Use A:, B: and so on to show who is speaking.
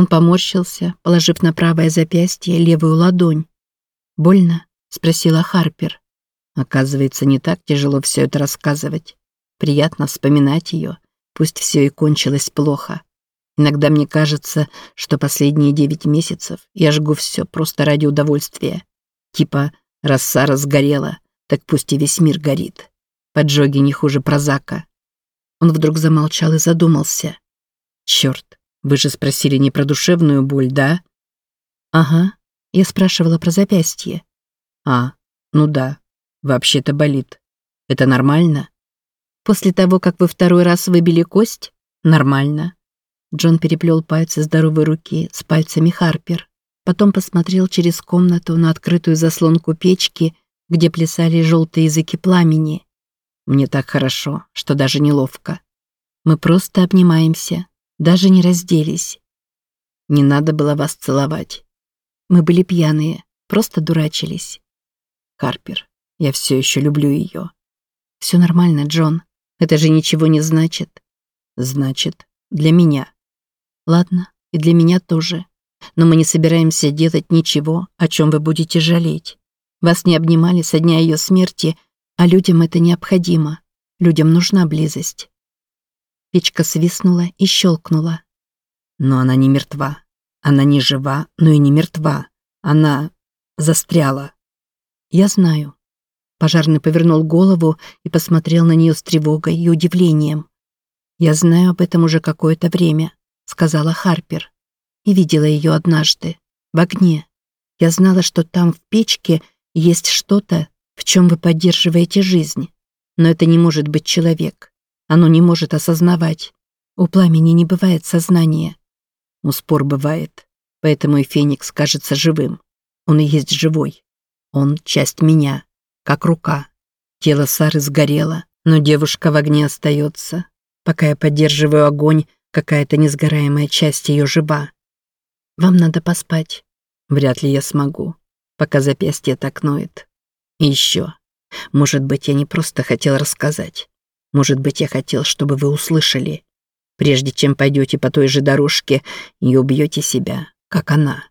A: Он поморщился, положив на правое запястье левую ладонь. «Больно?» — спросила Харпер. Оказывается, не так тяжело все это рассказывать. Приятно вспоминать ее, пусть все и кончилось плохо. Иногда мне кажется, что последние девять месяцев я жгу все просто ради удовольствия. Типа, раз Сара сгорела, так пусть и весь мир горит. Поджоги не хуже прозака. Он вдруг замолчал и задумался. Черт, вы же спросили не про душевную боль, да? Ага, я спрашивала про запястье. А, ну да, вообще-то болит. Это нормально? После того, как вы второй раз выбили кость? Нормально. Джон переплел пальцы здоровой руки с пальцами Харпер. Потом посмотрел через комнату на открытую заслонку печки, где плясали желтые языки пламени. Мне так хорошо, что даже неловко. Мы просто обнимаемся, даже не разделись. Не надо было вас целовать. Мы были пьяные, просто дурачились. Харпер, я все еще люблю ее. Все нормально, Джон. Это же ничего не значит. Значит, для меня. Ладно, и для меня тоже. Но мы не собираемся делать ничего, о чем вы будете жалеть. Вас не обнимали со дня ее смерти, а людям это необходимо. Людям нужна близость. Печка свистнула и щелкнула. Но она не мертва. Она не жива, но и не мертва. Она застряла. Я знаю. Пожарный повернул голову и посмотрел на нее с тревогой и удивлением. Я знаю об этом уже какое-то время сказала Харпер. И видела ее однажды, в огне. Я знала, что там в печке есть что-то, в чем вы поддерживаете жизнь. Но это не может быть человек. Оно не может осознавать. У пламени не бывает сознания. У спор бывает. Поэтому и Феникс кажется живым. Он и есть живой. Он — часть меня, как рука. Тело Сары сгорело, но девушка в огне остается. Пока я поддерживаю огонь, Какая-то несгораемая часть ее жива. Вам надо поспать. Вряд ли я смогу, пока запястье так ноет. И еще. Может быть, я не просто хотел рассказать. Может быть, я хотел, чтобы вы услышали. Прежде чем пойдете по той же дорожке и убьете себя, как она.